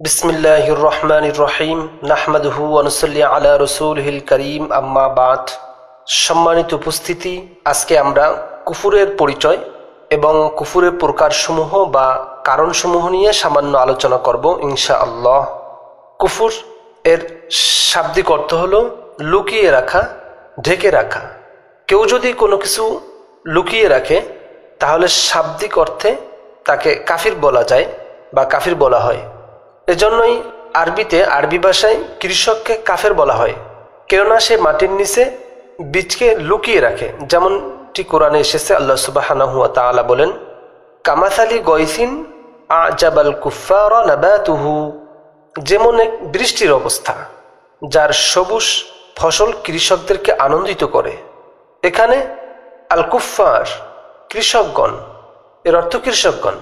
বিসমিল্লাহির রহমানির রহিম নাহমাদুহু ওয়ানুসাল্লি আলা রসুলহিল করিম, আম্মা বাত সম্মানিত উপস্থিতি, আজকে আমরা কুফুরের পরিচয় এবং কুফুরের প্রকারসমূহ বা কারণসমূহ নিয়ে সামান্য আলোচনা করব ইনশা আল্লাহ কুফুর এর শাব্দিক অর্থ হল লুকিয়ে রাখা, ঢেকে রাখা। কেউ যদি কোনো কিছু লুকিয়ে রাখে, তাহলে শাব্দিক অর্থে তাকে কাফির বলা যায় বা কাফির বলা হয়। এজন্যই আরবিতে আরবি ভাষায় কৃষককে কাফের বলা হয়। কেননা সে মাটির নিচে বীজকে লুকিয়ে রাখে। যেমনটি কোরআনে এসেছে, আল্লাহ সুবাহানাহুয়া তাআলা বলেন কামাথালি গয়সিন আজাবাল কুফার নাবাতুহু। যেমন এক বৃষ্টির অবস্থা, যার সবুজ ফসল কৃষকদেরকে আনন্দিত করে। এখানে আল কুফার কৃষকগণ, এর অর্থ কৃষকগণ।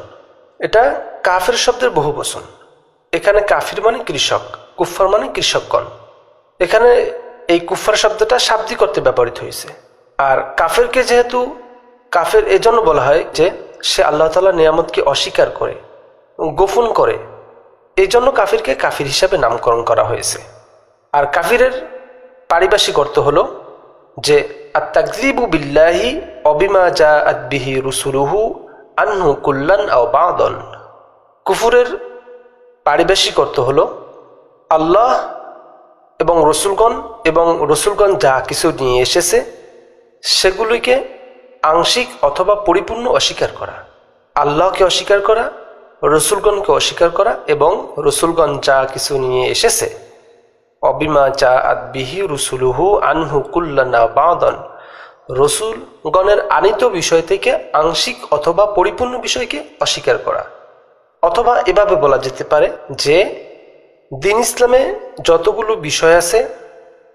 এটা কাফের শব্দের বহু বচন এখানে কাফির মানে কৃষক কুফার মানে কৃষকগণ। এখানে এই কুফার শব্দটা শাব্দিক অর্থে ব্যবহৃত হয়েছে। আর কাফেরকে যেহেতু, কাফের এজন্য বলা হয় যে, সে আল্লাহ তালা নিয়ামতকে অস্বীকার করে গোপন করে। এই জন্য কাফিরকে কাফির হিসাবে নামকরণ করা হয়েছে। আর কাফিরের পারিভাষিক অর্থ হল যে আত্মাগরিবু বিল্লাহি অবিমা যা আদবিহি রুসুলুহু আনহু কুল্লান আও কুফুরের পারিবেশিক অর্থ হল আল্লাহ এবং রসুলগণ এবং রসুলগণ যা কিছু নিয়ে এসেছে, সেগুলিকে আংশিক অথবা পরিপূর্ণ অস্বীকার করা। আল্লাহকে অস্বীকার করা, রসুলগণকে অস্বীকার করা এবং রসুলগণ যা কিছু নিয়ে এসেছে। অবিমা চা আদবিহি রসুলুহু আনহু কুল্লানা বাঁদন। রসুলগণের আনিত বিষয় থেকে আংশিক অথবা পরিপূর্ণ বিষয়কে অস্বীকার করা। অথবা এভাবে বলা যেতে পারে যে, দিন ইসলামে যতগুলো বিষয় আছে,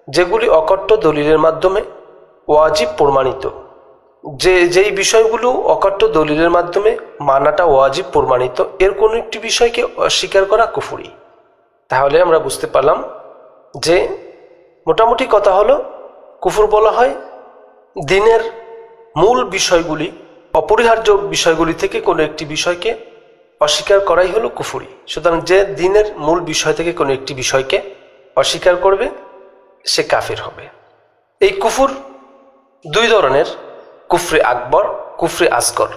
যেগুলি অকট্ট দলিলের মাধ্যমে ওয়াজিব প্রমাণিত। যে, যেই বিষয়গুলো অকট্ট দলিলের মাধ্যমে মানাটা ওয়াজিব প্রমাণিত, এর কোনো একটি বিষয়কে অস্বীকার করা কুফুরি। তাহলে আমরা বুঝতে পারলাম যে, মোটামুটি কথা হলো, কুফুর বলা হয় দিনের মূল বিষয়গুলি, অপরিহার্য বিষয়গুলি থেকে কোনো একটি বিষয়কে অস্বীকার করাই হলো কুফুরি। সুতরাং যে দিনের মূল বিষয় থেকে কোনো একটি বিষয়কে অস্বীকার করবে, সে কাফির হবে। এই কুফুর দুই ধরনের, কুফরে আকবর, কুফরে আসগর,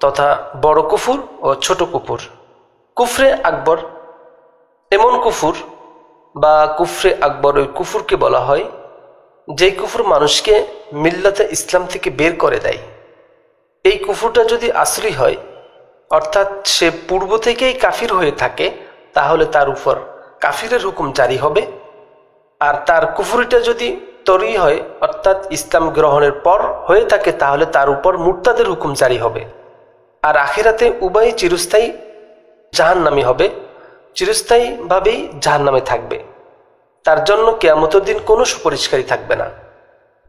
তথা বড় কুফুর ও ছোট কুফুর। কুফরে আকবর এমন কুফুর বা কুফরে আকবর ওই কুফুরকে বলা হয়, যেই কুফুর মানুষকে মিল্লাতে ইসলাম থেকে বের করে দেয়। এই কুফুরটা যদি আসলি হয় অর্থাৎ সে পূর্ব থেকেই কাফির হয়ে থাকে, তাহলে তার উপর কাফিরের হুকুম জারি হবে। আর তার কুফুরিটা যদি তরি হয়, অর্থাৎ ইসলাম গ্রহণের পর হয়ে থাকে, তাহলে তার উপর মুরতাদের হুকুম জারি হবে। আর আখেরাতে উভয় চিরস্থায়ী জাহান্নামি হবে। চিরস্থায়ীভাবেই জাহান্নামে থাকবে। তার জন্য কেয়ামতের দিন কোনো সুপরিষ্কারী থাকবে না।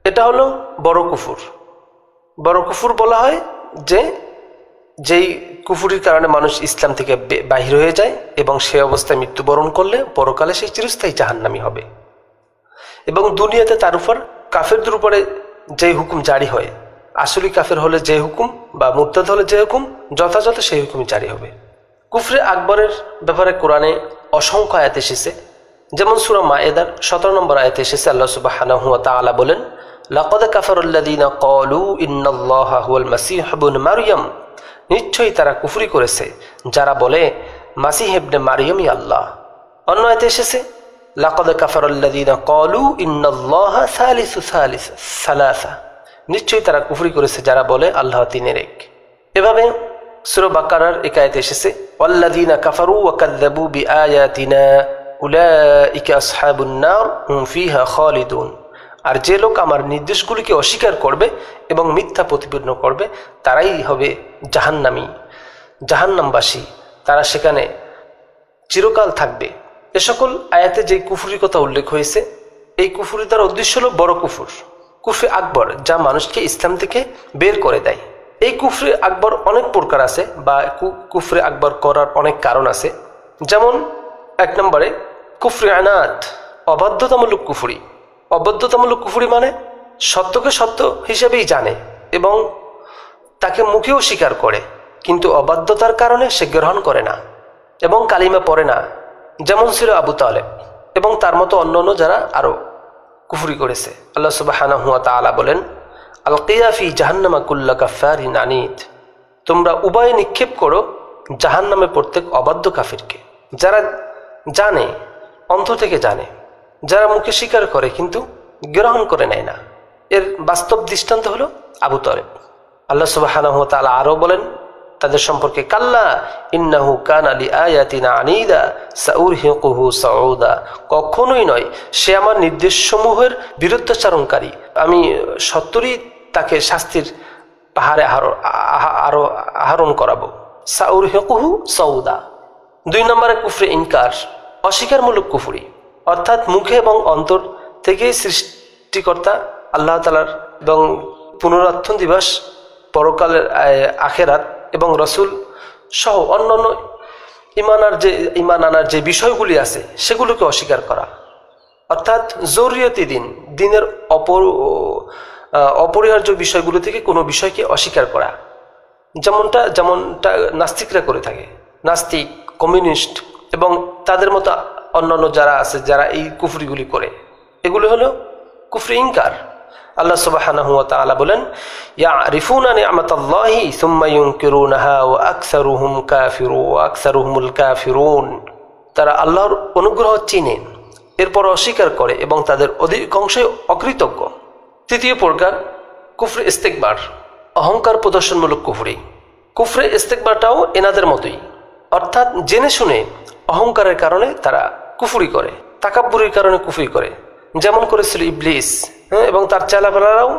এটা হলো বড় কুফুর। বড় কুফুর বলা হয় যে, যেই কুফুরির কারণে মানুষ ইসলাম থেকে বাহির হয়ে যায় এবং সে অবস্থায় মৃত্যুবরণ করলে পরকালে সেই চিরস্থায়ী জাহান্নামি হবে। এবং দুনিয়াতে তার উপর কাফেরদের উপরে যে হুকুম জারি হয়, আসলি কাফের হলে যে হুকুম বা মুরতাদ হলে যে হুকুম, যথাযথ সেই হুকুমই জারি হবে। কুফরে আকবরের ব্যাপারে কোরআনে অসংখ্য আয়াত এসেছে। যেমন সুরা মায়েদার সতেরো নম্বর আয়াতে এসেছে, আল্লাহ সুবাহ তাআলা বলেন, লাকদ কাফারুল্লাদিনা কলু ইন্নাল্লাহ হুয়াল মাসিহ ইবনে মারইয়াম নিশ্চয়ই তারা কুফরি করেছে। যারা বলে মাসি হেবনে মারিয়মই আল্লাহ। অন্য এতে এসেছে, লাকদ কাফারুল্লাদিনা কলু ইন্নাল্লাহ সালিসু সালিস, সালাসা। নিশ্চয়ই তারা কুফরি করেছে যারা বলে, আল্লাহ তিনের এক। এভাবে সুর বাকারার একায়তে এসেছে ওয়াল্লাদিনা কাফারু ওয়াকাদ্দাবু বিআয়াতিনা উলাইকা আসহাবুন নার হুম ফিহা খালিদুন। আর যে লোক আমার নির্দেশগুলিকে অস্বীকার করবে এবং মিথ্যা প্রতিপন্ন করবে, তারাই হবে জাহান্নামী। জাহান্নামবাসী, তারা সেখানে চিরকাল থাকবে। এ সকল আয়াতে যে কুফুরির কথা উল্লেখ হয়েছে, এই কুফুরি তার উদ্দেশ্য হল বড় কুফুর। কুফরে আকবর, যা মানুষকে ইসলাম থেকে বের করে দেয়। এই কুফরে আকবর অনেক প্রকার আছে বা কুফরে আকবর করার অনেক কারণ আছে। যেমন, এক নম্বরে, কুফরে আনাত, অবাধ্যতামূলক কুফুরি। অবদ্ধতামূলক কুফুরি মানে? সত্যকে সত্য হিসেবেই জানে এবং তাকে মুখেও স্বীকার করে, কিন্তু অবাধ্যতার কারণে সে গ্রহণ করে না এবং কালিমা পড়ে না, যেমন ছিল আবু তালেব এবং তার মতো অন্য অন্য যারা আরও কুফুরি করেছে। আল্লাহ সুবাহানা হুয়া তালা বলেন আল কিয়াফি জাহান্নামা কুল্লা কাফারিন আনিদ তোমরা উভয়ে নিক্ষেপ করো জাহান্নামে প্রত্যেক অবাধ্য কাফিরকে, যারা জানে, অন্তর থেকে জানে। যারা মুখে স্বীকার করে কিন্তু গ্রহণ করে নেয় না। এর বাস্তব দৃষ্টান্ত হলো আবু তলেব। আল্লাহ সুবাহানা হুয়া তালা আরও বলেন, তাদের সম্পর্কে, কাল্লা ইন্নাহু কান আলী আয়াতিনা আনিদা সাউর হিকুহু সাউদা। কখনোই নয়, সে আমার নির্দেশসমূহের বিরুদ্ধাচারণকারী। আমি সত্তরই তাকে শাস্তির পাহাড়ে আরও আরও, আহরণ করাবো। সাউর হেকুহু সৌদা দুই নম্বরে কুফরে ইনকার, অস্বীকারমূলক কুফুরি। অর্থাৎ মুখে এবং অন্তর থেকে সৃষ্টিকর্তা আল্লাহ তালার এবং পুনরুত্থান দিবস, পরকালের আখেরাত এবং রসুল সহ অন্যান্য ইমানার যে, ইমান আনার যে বিষয়গুলি আছে, সেগুলোকে অস্বীকার করা। অর্থাৎ জরুরিয়তি দিন, দিনের অপর অপরিহার্য বিষয়গুলো থেকে কোনো বিষয়কে অস্বীকার করা। যেমনটা যেমনটা নাস্তিকরা করে থাকে। নাস্তিক, কমিউনিস্ট এবং তাদের মতো অন্যান্য যারা আছে, যারা এই কুফরিগুলি করে। এগুলো হলো কুফরি ইনকার। আল্লাহ সুবাহানা হুয়া তাআলা বলেন ইয়া রিফুনা নি'মাতাল্লাহি সুম্মা ইউনকিরুনাহা ওয়া আকসারুহুম কাফিরু আকসারুহুমুল কাফিরুন। তারা আল্লাহর অনুগ্রহ চিনেন এরপর অস্বীকার করে এবং তাদের অধিকাংশই অকৃতজ্ঞ। তৃতীয় প্রকার, কুফরে ইস্তেকবার। অহংকার প্রদর্শনমূলক কুফরি। কুফরে ইস্তেকবারটাও এনাদের মতোই। অর্থাৎ জেনে শুনে অহংকারের কারণে তারা কুফুরি করে, তাকাব্বুরির কারণে কুফুরি করে। যেমন করেছিল ইবলিস হ্যাঁ এবং তার চেলাপেলারাও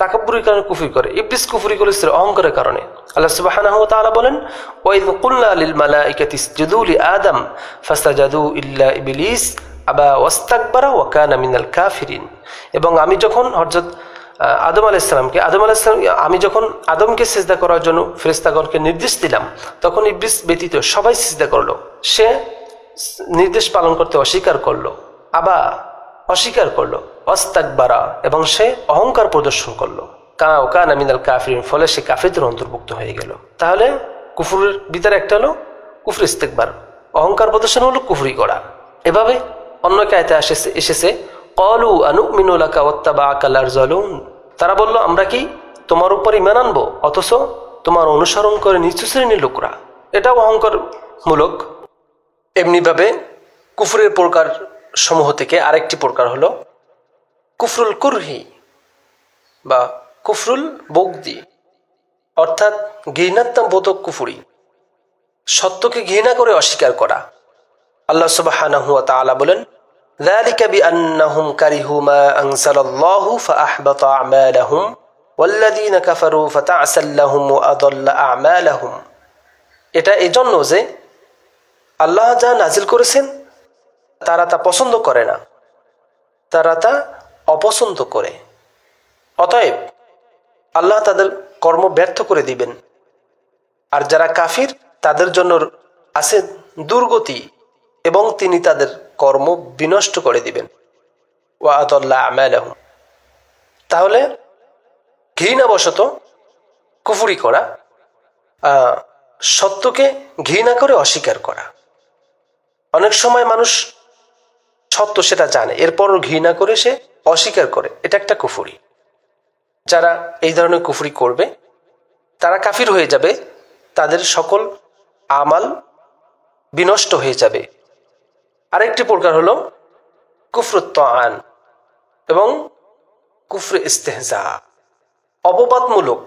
তাকাব্বুরির কারণে কুফুরি করে। ইবলিস কুফুরি করেছিল অহংকারের কারণে। আল্লাহ তাআলা বলেন, ওয়াইদ কুলনা লিল মালাইকাতি ইসজুদু লি আদম ফাসাজাদু ইল্লা ইবলিস আবা ওয়াস্তাকবারা ওয়া কানা মিনাল কাফিরিন। এবং আমি যখন হযরত আদম আলাইসালামকে আদম আলাইসালাম আমি যখন আদমকে সিজদা করার জন্য ফেরেস্তাগণকে নির্দেশ দিলাম, তখন ইবলিস ব্যতীত সবাই সিজদা করল। সে নির্দেশ পালন করতে অস্বীকার করল আবা অস্বীকার করল অস্তাকবারা এবং সে অহংকার প্রদর্শন করল। কা ও কান আমিনাল কাফিরিন, ফলে সে কাফিরদের অন্তর্ভুক্ত হয়ে গেল। তাহলে কুফুরের ভিতরে একটা হলো কুফর ইস্তেকবার। অহংকার প্রদর্শন হলো কুফরি করা এভাবে অন্য কায়তে এসেছে কলু আনু মিনুলাকা ওত্তাবা আকালার জলুন তারা বলল, আমরা কি তোমার উপর ইমান আনব? অথচ তোমার অনুসরণ করে নিচু শ্রেণির লোকরা। এটাও অহংকার মূলক এমনিভাবে কুফুরের প্রকার সমূহ থেকে আরেকটি প্রকার হলো কুফরুল কুরহি বা কুফরুল বগদি, অর্থাৎ ঘৃণাত্মক বোধক কুফুরি, সত্যকে ঘৃণা করে অস্বীকার করা। আল্লাহ সুবাহ বলেন ذلك بأنهم كرهوا ما أنزل الله فأحبط أعمالهم والذين كفروا فتعسل لهم وأضل أعمالهم এটা এজন্য যে আল্লাহ যা নাজিল করেছেন তারা তা পছন্দ করে না তারা তা অপছন্দ করে অতএব আল্লাহ তাদের কর্ম ব্যর্থ করে দিবেন আর যারা কাফির তাদের জন্য আছে দুর্গতি এবং তিনি তাদের কর্ম বিনষ্ট করে দিবেন। তাহলে ঘৃণাবশত কুফুরি করা সত্যকে ঘৃণা করে অস্বীকার করা। অনেক সময় মানুষ সত্য সেটা জানে এরপরও ঘৃণা করে সে অস্বীকার করে। এটা একটা কুফুরি। যারা এই ধরনের কুফুরি করবে, তারা কাফির হয়ে যাবে, তাদের সকল আমাল বিনষ্ট হয়ে যাবে। আরেকটি প্রকার হলো আন এবং কুফরে ইস্তেহজা অপবাদমূলক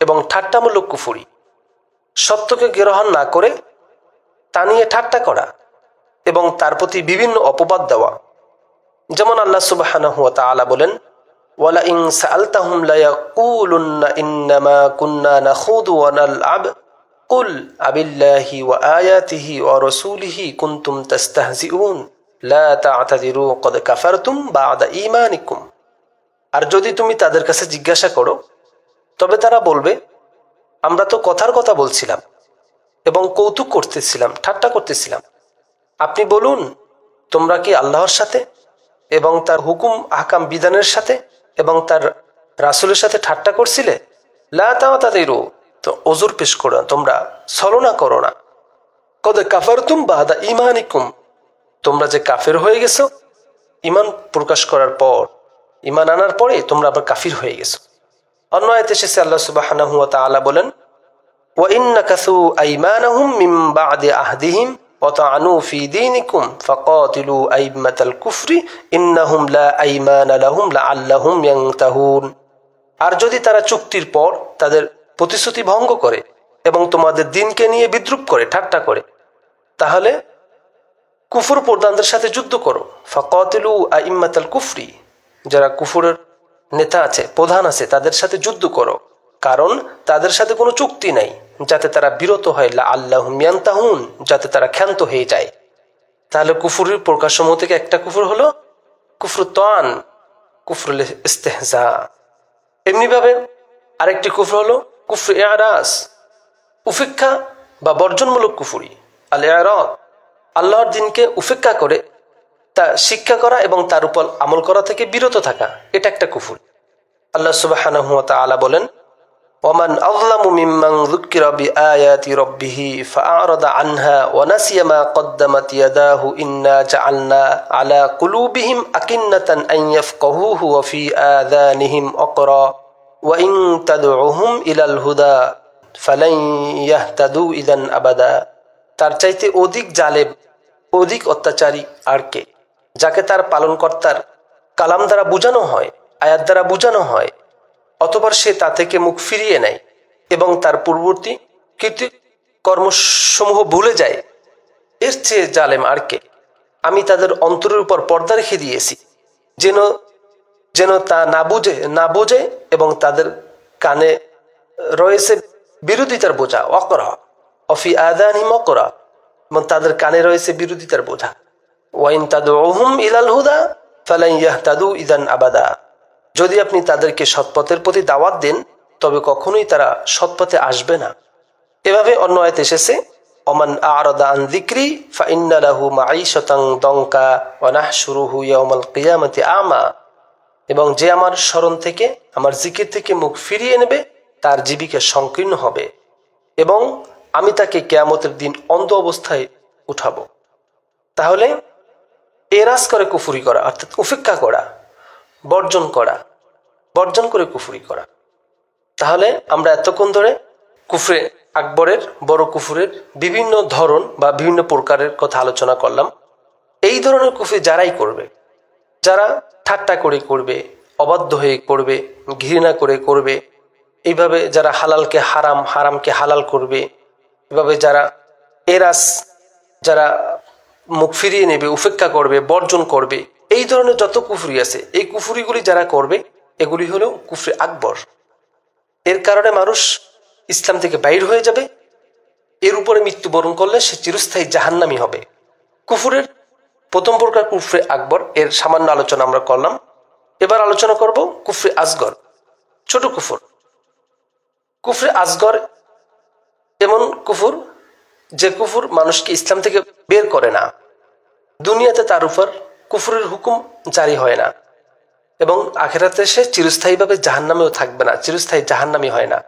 এবং ঠাট্টামূলক কুফুরি। সত্যকে গ্রহণ না করে তা নিয়ে ঠাট্টা করা এবং তার প্রতি বিভিন্ন অপবাদ দেওয়া। যেমন আল্লাহ সুবাহ বলেন ওয়ালা ইং সালতাহুম লায়াকুলুন্না ইন্নামা কুন্না নাখুদু ওয়া নালআব। কুল আবিল্লাহি ওয়া আয়াতিহি ওয়া রাসূলিহি কুনতুম তাস্তাহজিউন, লা তা'তাযিরু ক্বাদ কাফারতুম বা'দা আর যদি তুমি তাদের কাছে জিজ্ঞাসা করো, তবে তারা বলবে, আমরা তো কথার কথা বলছিলাম এবং কৌতুক করতেছিলাম, ঠাট্টা করতেছিলাম। আপনি বলুন, তোমরা কি আল্লাহর সাথে এবং তার হুকুম, আহকাম, বিধানের সাথে এবং তার রাসুলের সাথে ঠাট্টা করছিলে? লা তাদেরও তো ওজুর পেশ করো তোমরা ছলনা করো না কদে কাফার তুম বাদা ইমানিকুম তোমরা যে কাফের হয়ে গেছো ইমান প্রকাশ করার পর ইমান আনার পরে তোমরা আবার কাফির হয়ে গেছো অন্য আয়তে এসেছে আল্লাহ সুবাহ বলেন وإن نكثوا أيمانهم من بعد عهدهم وطعنوا في دينكم فقاتلوا أئمة الكفر إنهم لا أيمان لهم لعلهم ينتهون আর যদি তারা চুক্তির পর তাদের প্রতিশ্রুতি ভঙ্গ করে এবং তোমাদের দিনকে নিয়ে বিদ্রুপ করে, ঠাট্টা করে। তাহলে কুফুর প্রধানদের সাথে যুদ্ধ করো। ফকাতিলু আইম্মাতাল কুফরি। যারা কুফুরের নেতা আছে, প্রধান আছে, তাদের সাথে যুদ্ধ করো। কারণ তাদের সাথে কোনো চুক্তি নাই, যাতে তারা বিরত হয়। লা আল্লাহ মিয়ান্তাহুন যাতে তারা ক্ষান্ত হয়ে যায়। তাহলে কুফুরের প্রকাশসমূহ থেকে একটা কুফুর হলো কুফর তান, কুফরুল ইস্তেহজা। এমনিভাবে আরেকটি কুফর হলো কুফর এরাস উফেক্ষা বা বর্জনমূলক কুফুরি আল এরদ আল্লাহর দিনকে উপেক্ষা করে তা শিক্ষা করা এবং তার উপর আমল করা থেকে বিরত থাকা, এটা একটা কুফুরি। আল্লাহ সুবাহ আলা বলেন, ওমান আল্লামু মিম্মান যুক্কিরা বিআয়াতি রাব্বিহি ফাআরাদা আনহা ওয়া নাসিয়া মা কদ্দামাত ইয়াদাহু ইন্না জাআলনা আলা কুলুবিহিম আকিন্নাতান আন ইয়াফকাহুহু ওয়া ফি আযানিহিম আকরা ওয়াইং তাদুহুম ইলাল হুদা ফালাইয়াহ তাদু ইদান আবাদা তার চাইতে অধিক জালেব অধিক অত্যাচারী আর কে? যাকে তার পালনকর্তার কালাম দ্বারা বোঝানো হয়, আয়াত দ্বারা বোঝানো হয়, অতপর সে তা থেকে মুখ ফিরিয়ে নেয় এবং তার পূর্ববর্তী কীর্তি কর্মসমূহ ভুলে যায়। এর চেয়ে জালেম আর কে? আমি তাদের অন্তরের উপর পর্দা রেখে দিয়েছি, যেন যেন তা না বুঝে, না বোঝে এবং তাদের কানে রয়েছে বিরোধিতার বোঝা, অকরা। অফি আদানি মকরা। এবং তাদের কানে রয়েছে বিরোধিতার বোঝা। ওয়াইন তাদু ওহুম ইলাল হুদা ফালাই তাদু ইদান আবাদা। যদি আপনি তাদেরকে সৎপথের প্রতি দাওয়াত দেন, তবে কখনোই তারা সৎপথে আসবে না। এভাবে অন্য আয়তে এসেছে অমান আরদা আন দিক্রি ফাইন্নালাহু মাঈশতাং দঙ্কা ওয়ানাহ শুরুহু ইয়াউমাল কিয়ামতি আমা। এবং যে আমার স্মরণ থেকে, আমার জিকির থেকে মুখ ফিরিয়ে নেবে, তার জীবিকা সংকীর্ণ হবে এবং আমি তাকে কেয়ামতের দিন অন্ধ অবস্থায় উঠাবো। তাহলে এরাজ করে কুফুরি করা, অর্থাৎ উপেক্ষা করা, বর্জন করা, বর্জন করে কুফুরি করা। তাহলে আমরা এতক্ষণ ধরে কুফরে আকবরের, বড় কুফুরের বিভিন্ন ধরন বা বিভিন্ন প্রকারের কথা আলোচনা করলাম। এই ধরনের কুফরি যারাই করবে যারা ঠাট্টা করে করবে, অবাধ্য হয়ে করবে, ঘৃণা করে করবে, এইভাবে যারা হালালকে হারাম, হারামকে হালাল করবে এভাবে যারা এরাস, যারা মুখ ফিরিয়ে নেবে, উপেক্ষা করবে, বর্জন করবে, এই ধরনের যত কুফুরি আছে, এই কুফুরিগুলি যারা করবে, এগুলি হলো কুফরি আকবর। এর কারণে মানুষ ইসলাম থেকে বাইর হয়ে যাবে, এর উপরে মৃত্যুবরণ করলে সে চিরস্থায়ী জাহান্নামি হবে। কুফুরের প্রথম প্রকার কুফরে আকবর, এর সামান্য আলোচনা আমরা করলাম। এবার আলোচনা করব কুফরে আসগর, ছোট কুফর। কুফরে আসগর এমন কুফুর যে কুফুর মানুষকে ইসলাম থেকে বের করে না। দুনিয়াতে তার উপর কুফুরের হুকুম জারি হয় না। এবং আখেরাতে সে চিরস্থায়ীভাবে জাহান্নামেও থাকবে না, চিরস্থায়ী জাহান্নামি হয় না।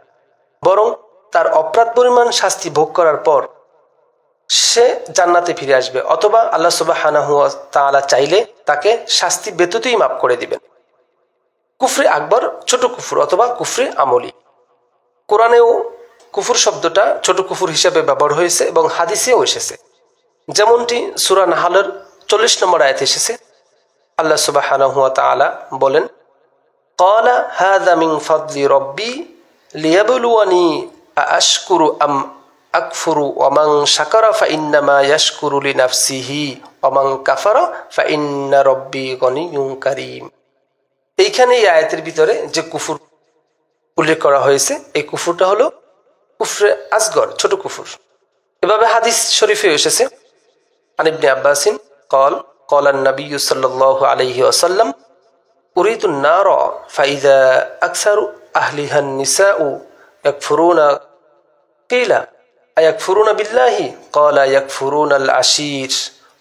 বরং তার অপরাধ পরিমাণ শাস্তি ভোগ করার পর সে জান্নাতে ফিরে আসবে, অথবা আল্লাহ সুবাহ তালা চাইলে তাকে শাস্তি বেততেই মাফ করে দিবেন। কুফরে আকবর ছোট কুফুর অথবা কুফরে আমলি। কোরআনেও কুফুর শব্দটা ছোট কুফুর হিসাবে ব্যবহার হয়েছে এবং হাদিসেও এসেছে। যেমনটি সুরা নাহালের চল্লিশ নম্বর আয়াত এসেছে। আল্লাহ সুবাহ বলেন কলা হাদা মিং রব্বি লিয়াবলুয়ানি আশকুরু আম আকফুরু ওমাং শাকরা ফা ইন্নামা ইয়াশকুরু লি নাফসিহি ওমাং কাফারা ফা ইন্না রব্বি গনিয়ুম কারীম এইখানে এই আয়াতের ভিতরে যে কুফুর উল্লেখ করা হয়েছে এই কুফুরটা হলো কুফরে আসগর ছোট কুফুর এভাবে হাদিস শরীফে এসেছে আনিবনে আব্বাসিন কল قال النبي صلى الله عليه وسلم أريد النار فإذا أكثر أهلها النساء يكفرون قيل أيكفرون بالله قال يكفرون العشير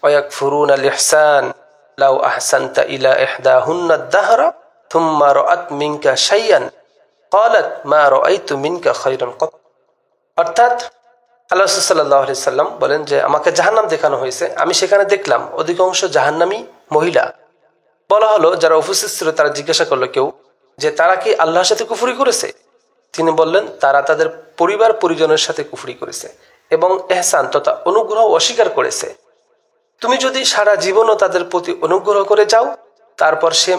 ويكفرون الإحسان لو أحسنت إلى إحداهن الدهر ثم رأت منك شيئا قالت ما رأيت منك خيرا قط অর্থাৎ আল্লাহ সাল্লাহ আলি সাল্লাম বলেন যে আমাকে জাহান্নাম দেখানো হয়েছে আমি সেখানে দেখলাম অধিকাংশ জাহান্নামী মহিলা বলা হলো যারা উপস্থিত ছিল তারা জিজ্ঞাসা করলো কেউ যে তারা কি আল্লাহর সাথে কুফুরি করেছে তিনি বললেন, তারা তাদের পরিবার পরিজনের সাথে কুফুরি করেছে এবং এহসান তথা অনুগ্রহ অস্বীকার করেছে। তুমি যদি সারা জীবনও তাদের প্রতি অনুগ্রহ করে যাও, তারপর সে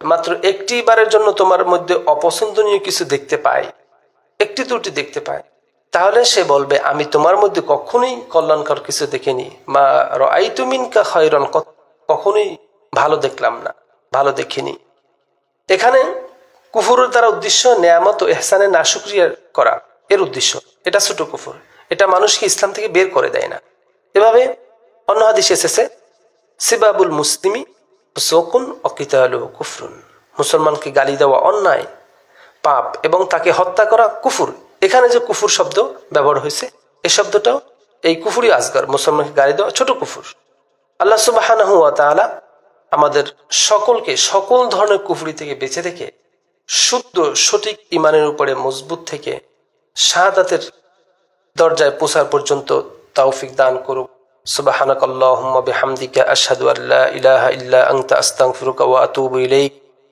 মাত্র একটি বারের জন্য তোমার মধ্যে অপছন্দনীয় কিছু দেখতে পায়, একটি ত্রুটি দেখতে পায়। তাহলে সে বলবে, আমি তোমার মধ্যে কখনোই কল্যাণকর কিছু দেখিনি। মা রাই তুমিন কা খয়রন কখনোই ভালো দেখলাম না, ভালো দেখিনি। এখানে কুফুরের দ্বারা উদ্দেশ্য নেয়ামত ও এহসানের নাশুক্রিয়া করা, এর উদ্দেশ্য। এটা ছোট কুফুর। এটা মানুষকে ইসলাম থেকে বের করে দেয় না। এভাবে অন্য হাদিস এসেছে, সিবাবুল মুসলিমি শকুন অকিতালু কুফরুন। মুসলমানকে গালি দেওয়া অন্যায়, পাপ এবং তাকে হত্যা করা কুফুর। এখানে যে কুফুর শব্দ ব্যবহার হয়েছে, এ শব্দটাও এই কুফুরি আজগর মুসলমানকে গালি দেওয়া ছোট কুফুর। আল্লাহ সুবাহ আমাদের সকলকে সকল ধরনের কুফুরি থেকে বেঁচে থেকে শুদ্ধ, সঠিক ইমানের উপরে মজবুত থেকে শাহাদাতের দরজায় পৌঁছার পর্যন্ত তৌফিক দান করুক। সুবাহানক আল্লাহুম্মা বিহামদিকা আশহাদু আল্লা ইলাহা ইল্লা আনতা আস্তাগফিরুকা ওয়া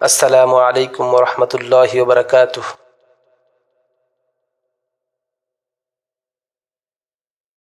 আসসালামু আলাইকুম ওয়া রাহমাতুল্লাহি